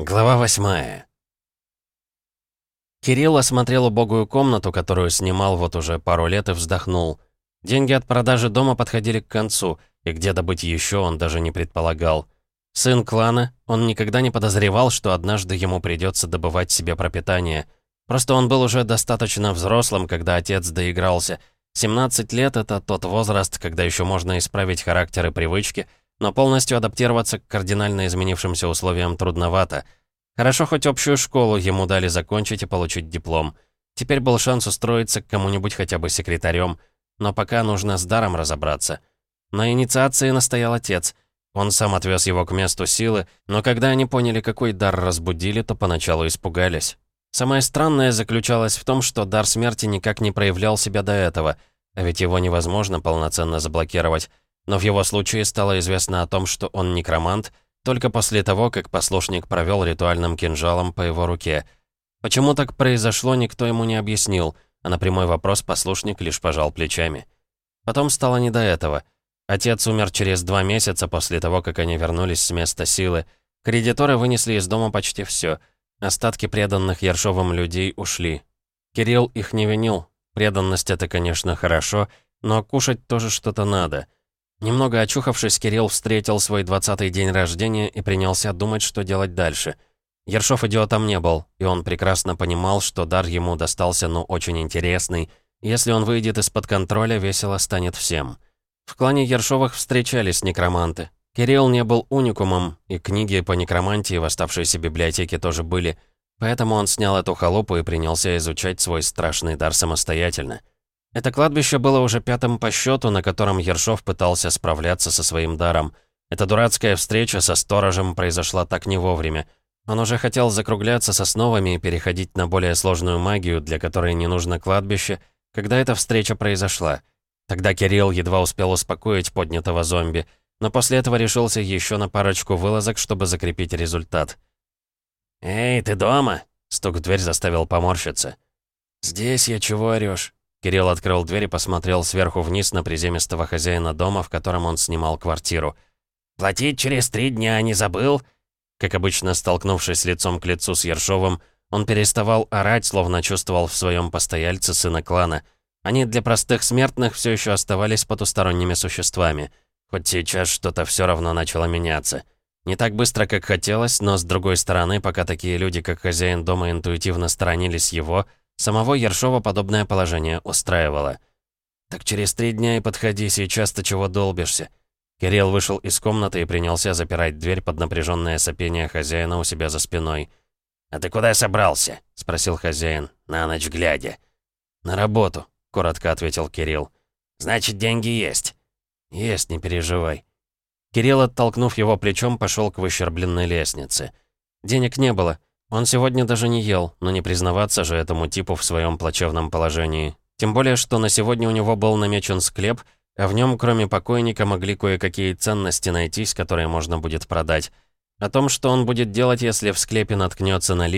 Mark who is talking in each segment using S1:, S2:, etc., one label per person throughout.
S1: Глава восьмая. Кирилл осмотрел убогую комнату, которую снимал вот уже пару лет и вздохнул. Деньги от продажи дома подходили к концу, и где добыть еще он даже не предполагал. Сын клана, он никогда не подозревал, что однажды ему придется добывать себе пропитание. Просто он был уже достаточно взрослым, когда отец доигрался. 17 лет — это тот возраст, когда еще можно исправить характер и привычки — но полностью адаптироваться к кардинально изменившимся условиям трудновато. Хорошо, хоть общую школу ему дали закончить и получить диплом. Теперь был шанс устроиться к кому-нибудь хотя бы секретарем, но пока нужно с даром разобраться. На инициации настоял отец. Он сам отвез его к месту силы, но когда они поняли, какой дар разбудили, то поначалу испугались. Самое странное заключалось в том, что дар смерти никак не проявлял себя до этого, а ведь его невозможно полноценно заблокировать. Но в его случае стало известно о том, что он некромант, только после того, как послушник провел ритуальным кинжалом по его руке. Почему так произошло, никто ему не объяснил, а на прямой вопрос послушник лишь пожал плечами. Потом стало не до этого. Отец умер через два месяца после того, как они вернулись с места силы. Кредиторы вынесли из дома почти все. Остатки преданных Ершовым людей ушли. Кирилл их не винил. Преданность — это, конечно, хорошо, но кушать тоже что-то надо — Немного очухавшись, Кирилл встретил свой двадцатый день рождения и принялся думать, что делать дальше. Ершов идиотом не был, и он прекрасно понимал, что дар ему достался, ну, очень интересный. Если он выйдет из-под контроля, весело станет всем. В клане Ершовых встречались некроманты. Кирилл не был уникумом, и книги по некромантии в оставшейся библиотеке тоже были, поэтому он снял эту халупу и принялся изучать свой страшный дар самостоятельно. Это кладбище было уже пятым по счету, на котором Ершов пытался справляться со своим даром. Эта дурацкая встреча со сторожем произошла так не вовремя. Он уже хотел закругляться с основами и переходить на более сложную магию, для которой не нужно кладбище, когда эта встреча произошла. Тогда Кирилл едва успел успокоить поднятого зомби, но после этого решился еще на парочку вылазок, чтобы закрепить результат. «Эй, ты дома?» — стук в дверь заставил поморщиться. «Здесь я чего орёшь?» Кирилл открыл дверь и посмотрел сверху вниз на приземистого хозяина дома, в котором он снимал квартиру. «Платить через три дня не забыл?» Как обычно, столкнувшись лицом к лицу с Ершовым, он переставал орать, словно чувствовал в своем постояльце сына клана. Они для простых смертных все еще оставались потусторонними существами. Хоть сейчас что-то все равно начало меняться. Не так быстро, как хотелось, но с другой стороны, пока такие люди, как хозяин дома, интуитивно сторонились его, Самого Ершова подобное положение устраивало. «Так через три дня и подходи, сейчас ты чего долбишься?» Кирилл вышел из комнаты и принялся запирать дверь под напряженное сопение хозяина у себя за спиной. «А ты куда собрался?» — спросил хозяин, на ночь глядя. «На работу», — коротко ответил Кирилл. «Значит, деньги есть?» «Есть, не переживай». Кирилл, оттолкнув его плечом, пошел к выщербленной лестнице. Денег не было, он сегодня даже не ел, но не признаваться же этому типу в своем плачевном положении. Тем более, что на сегодня у него был намечен склеп, а в нем, кроме покойника, могли кое-какие ценности найтись, которые можно будет продать. О том, что он будет делать, если в склепе наткнется на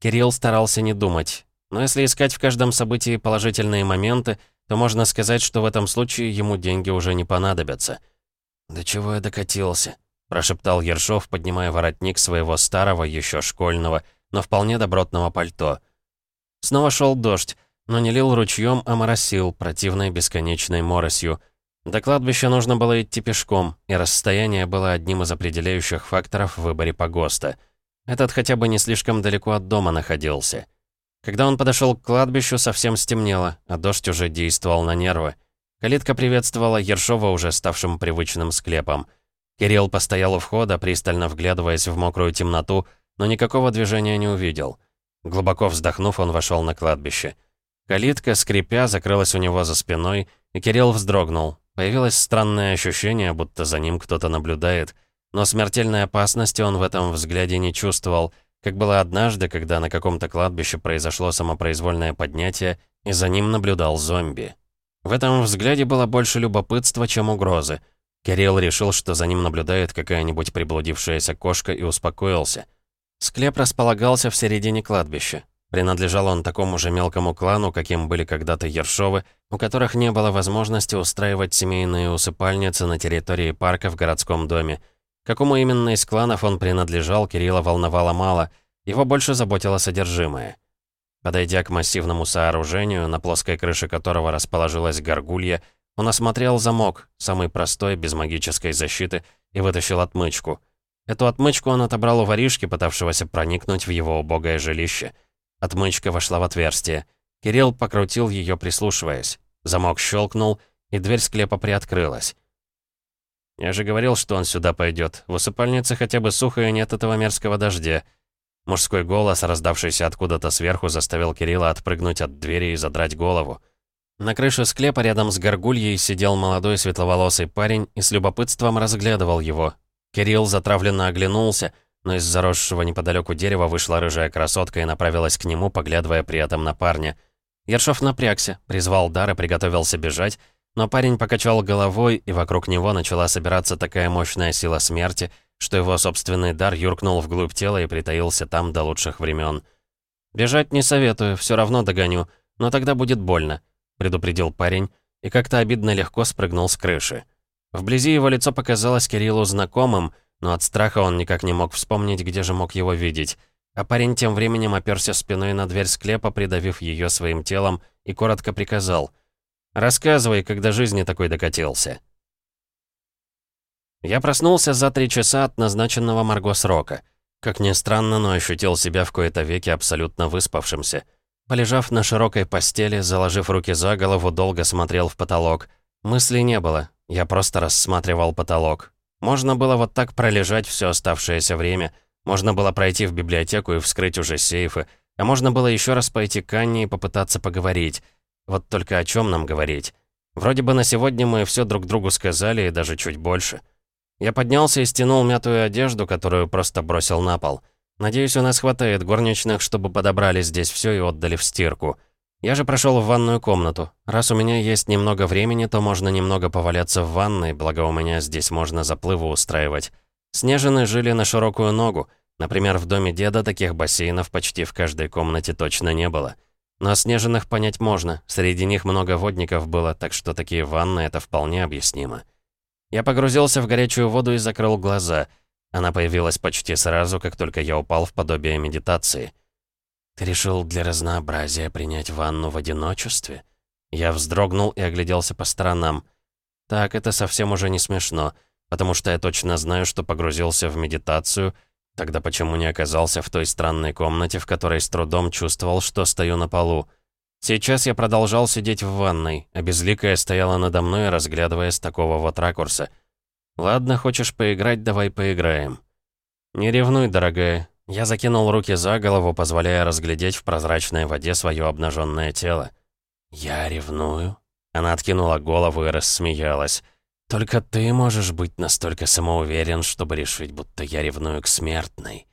S1: Кирилл старался не думать. Но если искать в каждом событии положительные моменты, то можно сказать, что в этом случае ему деньги уже не понадобятся. «До чего я докатился?» Прошептал Ершов, поднимая воротник своего старого, еще школьного, но вполне добротного пальто. Снова шел дождь, но не лил ручьем, а моросил, противной бесконечной моросью. До кладбища нужно было идти пешком, и расстояние было одним из определяющих факторов в выборе погоста. Этот хотя бы не слишком далеко от дома находился. Когда он подошел к кладбищу, совсем стемнело, а дождь уже действовал на нервы. Калитка приветствовала Ершова уже ставшим привычным склепом — Кирилл постоял у входа, пристально вглядываясь в мокрую темноту, но никакого движения не увидел. Глубоко вздохнув, он вошел на кладбище. Калитка, скрипя, закрылась у него за спиной, и Кирилл вздрогнул. Появилось странное ощущение, будто за ним кто-то наблюдает. Но смертельной опасности он в этом взгляде не чувствовал, как было однажды, когда на каком-то кладбище произошло самопроизвольное поднятие, и за ним наблюдал зомби. В этом взгляде было больше любопытства, чем угрозы — Кирилл решил, что за ним наблюдает какая-нибудь приблудившаяся кошка и успокоился. Склеп располагался в середине кладбища. Принадлежал он такому же мелкому клану, каким были когда-то Ершовы, у которых не было возможности устраивать семейные усыпальницы на территории парка в городском доме. Какому именно из кланов он принадлежал, Кирилла волновало мало, его больше заботило содержимое. Подойдя к массивному сооружению, на плоской крыше которого расположилась горгулья, он осмотрел замок, самый простой, без магической защиты, и вытащил отмычку. Эту отмычку он отобрал у воришки, пытавшегося проникнуть в его убогое жилище. Отмычка вошла в отверстие. Кирилл покрутил ее, прислушиваясь. Замок щелкнул, и дверь склепа приоткрылась. «Я же говорил, что он сюда пойдет. В усыпальнице хотя бы сухо и нет этого мерзкого дождя». Мужской голос, раздавшийся откуда-то сверху, заставил Кирилла отпрыгнуть от двери и задрать голову. На крыше склепа рядом с горгульей сидел молодой светловолосый парень и с любопытством разглядывал его. Кирилл затравленно оглянулся, но из заросшего неподалеку дерева вышла рыжая красотка и направилась к нему, поглядывая при этом на парня. Ершов напрягся, призвал дар и приготовился бежать, но парень покачал головой, и вокруг него начала собираться такая мощная сила смерти, что его собственный дар юркнул вглубь тела и притаился там до лучших времен. «Бежать не советую, все равно догоню, но тогда будет больно», — предупредил парень, и как-то обидно легко спрыгнул с крыши. Вблизи его лицо показалось Кириллу знакомым, но от страха он никак не мог вспомнить, где же мог его видеть. А парень тем временем оперся спиной на дверь склепа, придавив ее своим телом, и коротко приказал — Рассказывай, когда жизни такой докатился. Я проснулся за три часа от назначенного Марго срока. Как ни странно, но ощутил себя в кои-то веки абсолютно выспавшимся. Полежав на широкой постели, заложив руки за голову, долго смотрел в потолок. Мыслей не было, я просто рассматривал потолок. Можно было вот так пролежать все оставшееся время, можно было пройти в библиотеку и вскрыть уже сейфы, а можно было еще раз пойти к Анне и попытаться поговорить. Вот только о чем нам говорить? Вроде бы на сегодня мы все друг другу сказали, и даже чуть больше. Я поднялся и стянул мятую одежду, которую просто бросил на пол. Надеюсь, у нас хватает горничных, чтобы подобрали здесь все и отдали в стирку. Я же прошел в ванную комнату. Раз у меня есть немного времени, то можно немного поваляться в ванной, благо у меня здесь можно заплывы устраивать. Снежины жили на широкую ногу. Например, в доме деда таких бассейнов почти в каждой комнате точно не было. Но снежных понять можно, среди них много водников было, так что такие ванны — это вполне объяснимо. Я погрузился в горячую воду и закрыл глаза. Она появилась почти сразу, как только я упал в подобие медитации. «Ты решил для разнообразия принять ванну в одиночестве?» Я вздрогнул и огляделся по сторонам. Так, это совсем уже не смешно, потому что я точно знаю, что погрузился в медитацию — Тогда почему не оказался в той странной комнате, в которой с трудом чувствовал, что стою на полу? Сейчас я продолжал сидеть в ванной, а безликая стояла надо мной, разглядывая с такого вот ракурса. «Ладно, хочешь поиграть, давай поиграем». «Не ревнуй, дорогая». Я закинул руки за голову, позволяя разглядеть в прозрачной воде свое обнаженное тело. «Я ревную?» Она откинула голову и рассмеялась. Только ты можешь быть настолько самоуверен, чтобы решить, будто я ревную к смертной.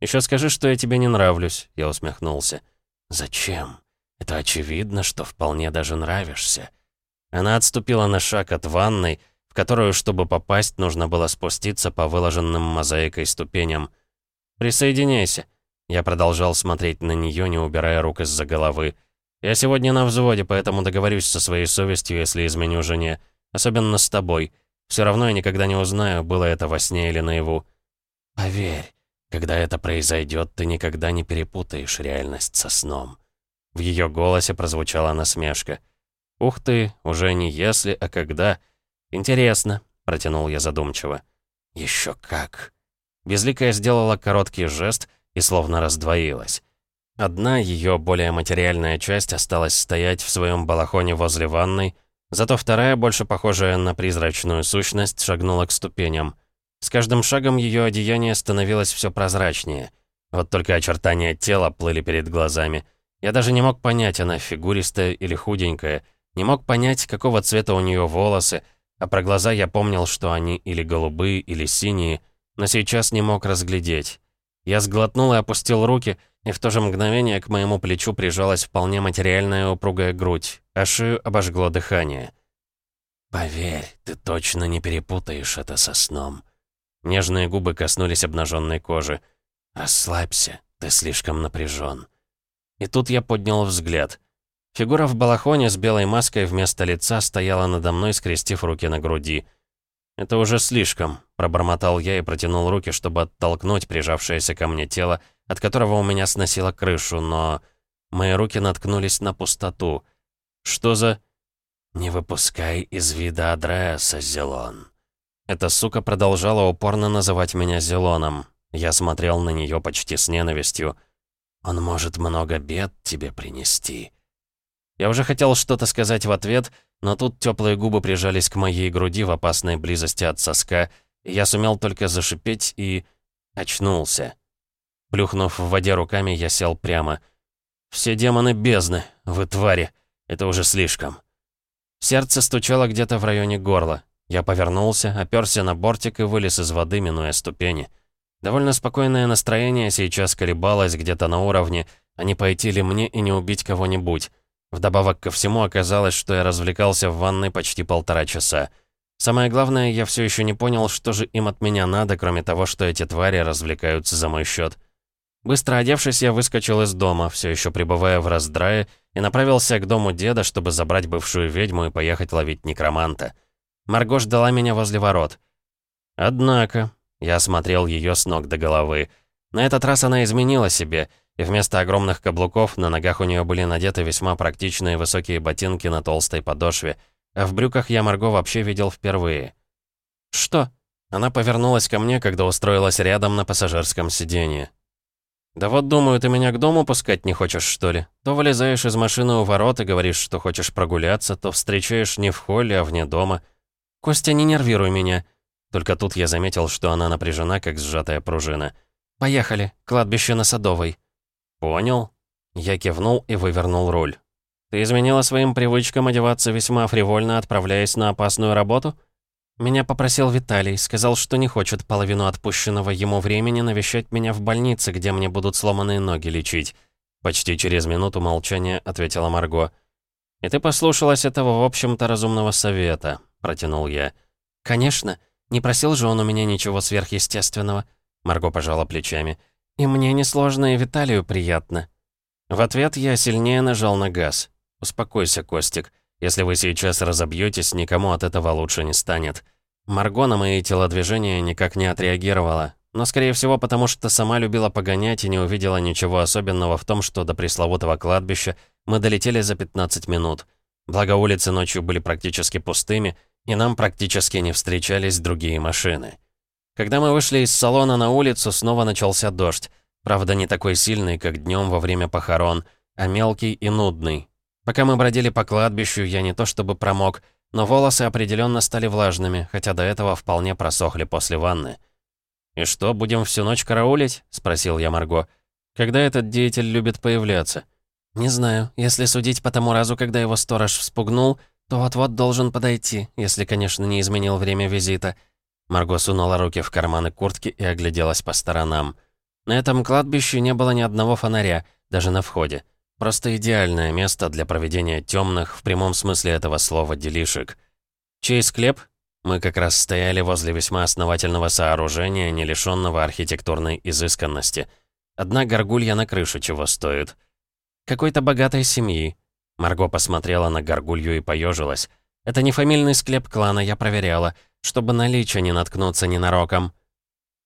S1: Еще скажи, что я тебе не нравлюсь, я усмехнулся. Зачем? Это очевидно, что вполне даже нравишься. Она отступила на шаг от ванной, которую, чтобы попасть, нужно было спуститься по выложенным мозаикой ступеням. «Присоединяйся». Я продолжал смотреть на нее, не убирая рук из-за головы. «Я сегодня на взводе, поэтому договорюсь со своей совестью, если изменю жене. Особенно с тобой. Все равно я никогда не узнаю, было это во сне или наяву. Поверь, когда это произойдет, ты никогда не перепутаешь реальность со сном. В ее голосе прозвучала насмешка. «Ух ты, уже не если, а когда. Интересно», — протянул я задумчиво. «Еще как». Безликая сделала короткий жест и словно раздвоилась. Одна ее более материальная часть осталась стоять в своем балахоне возле ванной, Зато вторая, больше похожая на призрачную сущность, шагнула к ступеням. С каждым шагом ее одеяние становилось все прозрачнее. Вот только очертания тела плыли перед глазами. Я даже не мог понять, она фигуристая или худенькая. Не мог понять, какого цвета у нее волосы, а про глаза я помнил, что они или голубые, или синие, но сейчас не мог разглядеть. Я сглотнул и опустил руки, и в то же мгновение к моему плечу прижалась вполне материальная упругая грудь, а шею обожгло дыхание. «Поверь, ты точно не перепутаешь это со сном». Нежные губы коснулись обнаженной кожи. «Расслабься, ты слишком напряжен». И тут я поднял взгляд. Фигура в балахоне с белой маской вместо лица стояла надо мной, скрестив руки на груди. «Это уже слишком», Пробормотал я и протянул руки, чтобы оттолкнуть прижавшееся ко мне тело, от которого у меня сносило крышу, но... Мои руки наткнулись на пустоту. Что за... «Не выпускай из вида адреса, Зелон». Эта сука продолжала упорно называть меня Зелоном. Я смотрел на нее почти с ненавистью. «Он может много бед тебе принести». Я уже хотел что-то сказать в ответ, но тут теплые губы прижались к моей груди в опасной близости от соска, и я сумел только зашипеть и... очнулся. Плюхнув в воде руками, я сел прямо. «Все демоны бездны, вы твари, это уже слишком». Сердце стучало где-то в районе горла. Я повернулся, оперся на бортик и вылез из воды, минуя ступени. Довольно спокойное настроение сейчас колебалось где-то на уровне, а не пойти ли мне и не убить кого-нибудь. Вдобавок ко всему оказалось, что я развлекался в ванной почти полтора часа. Самое главное, я все еще не понял, что же им от меня надо, кроме того, что эти твари развлекаются за мой счет. Быстро одевшись, я выскочил из дома, все еще пребывая в раздрае, и направился к дому деда, чтобы забрать бывшую ведьму и поехать ловить некроманта. Марго ждала меня возле ворот. Однако, я осмотрел ее с ног до головы. На этот раз она изменила себе — и вместо огромных каблуков на ногах у нее были надеты весьма практичные высокие ботинки на толстой подошве, а в брюках я Марго вообще видел впервые. «Что?» Она повернулась ко мне, когда устроилась рядом на пассажирском сиденье. «Да вот, думаю, ты меня к дому пускать не хочешь, что ли? То вылезаешь из машины у ворот и говоришь, что хочешь прогуляться, то встречаешь не в холле, а вне дома. Костя, не нервируй меня». Только тут я заметил, что она напряжена, как сжатая пружина. «Поехали, кладбище на Садовой». «Понял». Я кивнул и вывернул руль. «Ты изменила своим привычкам одеваться весьма фривольно, отправляясь на опасную работу?» Меня попросил Виталий, сказал, что не хочет половину отпущенного ему времени навещать меня в больнице, где мне будут сломанные ноги лечить. Почти через минуту молчания ответила Марго. «И ты послушалась этого, в общем-то, разумного совета», — протянул я. «Конечно. Не просил же он у меня ничего сверхъестественного». Марго пожала плечами. «И мне несложно, и Виталию приятно». В ответ я сильнее нажал на газ. «Успокойся, Костик. Если вы сейчас разобьетесь, никому от этого лучше не станет». Марго на мои телодвижения никак не отреагировала, но, скорее всего, потому что сама любила погонять и не увидела ничего особенного в том, что до пресловутого кладбища мы долетели за 15 минут. Благо улицы ночью были практически пустыми, и нам практически не встречались другие машины. Когда мы вышли из салона на улицу, снова начался дождь. Правда, не такой сильный, как днем во время похорон, а мелкий и нудный. Пока мы бродили по кладбищу, я не то чтобы промок, но волосы определенно стали влажными, хотя до этого вполне просохли после ванны. «И что, будем всю ночь караулить?» — спросил я Марго. «Когда этот деятель любит появляться?» «Не знаю. Если судить по тому разу, когда его сторож вспугнул, то вот-вот должен подойти, если, конечно, не изменил время визита. Марго сунула руки в карманы куртки и огляделась по сторонам. На этом кладбище не было ни одного фонаря, даже на входе. Просто идеальное место для проведения темных, в прямом смысле этого слова, делишек. Чей склеп? Мы как раз стояли возле весьма основательного сооружения, не лишенного архитектурной изысканности. Одна горгулья на крыше чего стоит. Какой-то богатой семьи. Марго посмотрела на горгулью и поежилась. Это не фамильный склеп клана, я проверяла чтобы на лича не наткнуться ненароком.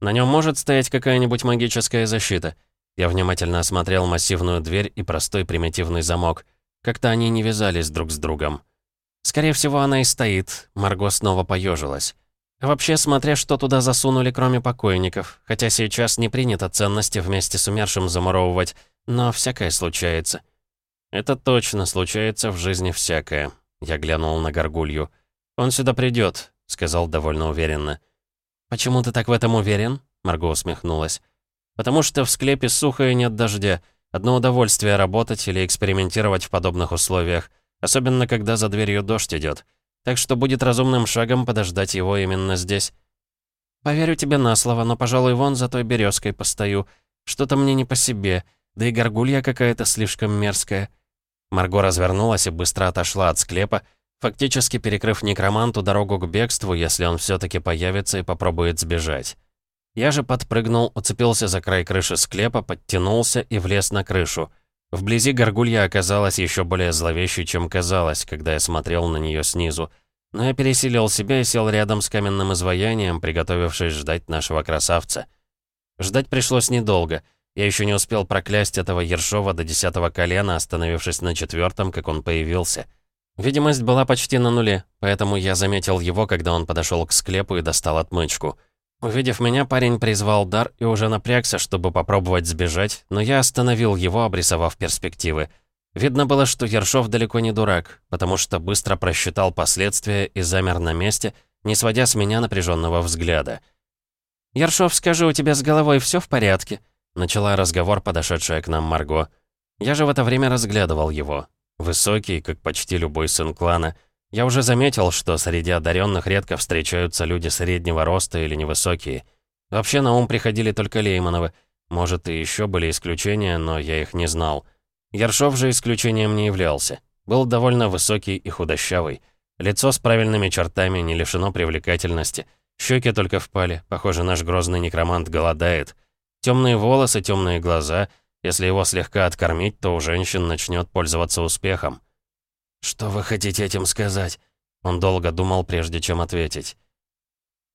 S1: На нем может стоять какая-нибудь магическая защита. Я внимательно осмотрел массивную дверь и простой примитивный замок. Как-то они не вязались друг с другом. Скорее всего, она и стоит. Марго снова поежилась. Вообще, смотря что туда засунули, кроме покойников. Хотя сейчас не принято ценности вместе с умершим замуровывать, но всякое случается. Это точно случается в жизни всякое. Я глянул на горгулью. Он сюда придет, — сказал довольно уверенно. «Почему ты так в этом уверен?» — Марго усмехнулась. «Потому что в склепе сухо и нет дождя. Одно удовольствие работать или экспериментировать в подобных условиях, особенно когда за дверью дождь идет. Так что будет разумным шагом подождать его именно здесь». «Поверю тебе на слово, но, пожалуй, вон за той березкой постою. Что-то мне не по себе, да и горгулья какая-то слишком мерзкая». Марго развернулась и быстро отошла от склепа, фактически перекрыв некроманту дорогу к бегству, если он все-таки появится и попробует сбежать. Я же подпрыгнул, уцепился за край крыши склепа, подтянулся и влез на крышу. Вблизи горгулья оказалась еще более зловещей, чем казалось, когда я смотрел на нее снизу. Но я пересилил себя и сел рядом с каменным изваянием, приготовившись ждать нашего красавца. Ждать пришлось недолго. Я еще не успел проклясть этого Ершова до десятого колена, остановившись на четвертом, как он появился. Видимость была почти на нуле, поэтому я заметил его, когда он подошел к склепу и достал отмычку. Увидев меня, парень призвал дар и уже напрягся, чтобы попробовать сбежать, но я остановил его, обрисовав перспективы. Видно было, что Ершов далеко не дурак, потому что быстро просчитал последствия и замер на месте, не сводя с меня напряженного взгляда. «Ершов, скажи, у тебя с головой все в порядке?» Начала разговор подошедшая к нам Марго. Я же в это время разглядывал его. Высокий, как почти любой сын клана. Я уже заметил, что среди одаренных редко встречаются люди среднего роста или невысокие. Вообще на ум приходили только Леймановы. Может, и еще были исключения, но я их не знал. Ершов же исключением не являлся. Был довольно высокий и худощавый. Лицо с правильными чертами, не лишено привлекательности. Щеки только впали. Похоже, наш грозный некромант голодает. Темные волосы, темные глаза. Если его слегка откормить, то у женщин начнет пользоваться успехом. «Что вы хотите этим сказать?» Он долго думал, прежде чем ответить.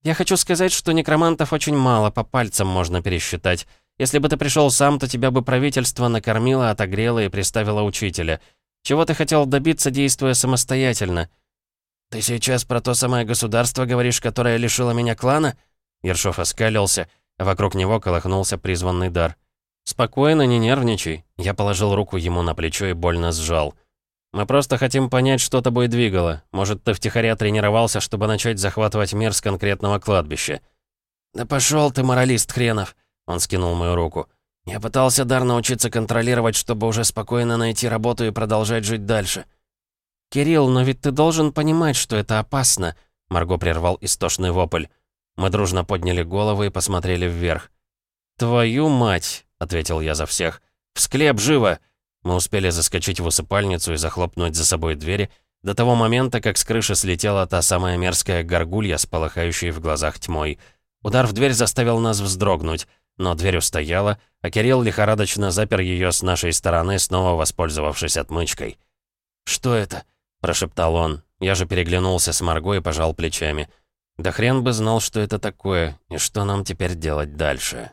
S1: «Я хочу сказать, что некромантов очень мало, по пальцам можно пересчитать. Если бы ты пришел сам, то тебя бы правительство накормило, отогрело и приставило учителя. Чего ты хотел добиться, действуя самостоятельно?» «Ты сейчас про то самое государство говоришь, которое лишило меня клана?» Ершов оскалился, а вокруг него колыхнулся призванный дар. «Спокойно, не нервничай». Я положил руку ему на плечо и больно сжал. «Мы просто хотим понять, что тобой двигало. Может, ты втихаря тренировался, чтобы начать захватывать мир с конкретного кладбища?» «Да пошел ты, моралист хренов!» Он скинул мою руку. «Я пытался дар научиться контролировать, чтобы уже спокойно найти работу и продолжать жить дальше». «Кирилл, но ведь ты должен понимать, что это опасно», Марго прервал истошный вопль. Мы дружно подняли головы и посмотрели вверх. «Твою мать!» — ответил я за всех. «В склеп, живо!» Мы успели заскочить в усыпальницу и захлопнуть за собой двери до того момента, как с крыши слетела та самая мерзкая горгулья с полыхающей в глазах тьмой. Удар в дверь заставил нас вздрогнуть но дверь устояла, а Кирилл лихорадочно запер ее с нашей стороны, снова воспользовавшись отмычкой. «Что это?» – прошептал он. Я же переглянулся с Марго и пожал плечами. «Да хрен бы знал, что это такое, и что нам теперь делать дальше».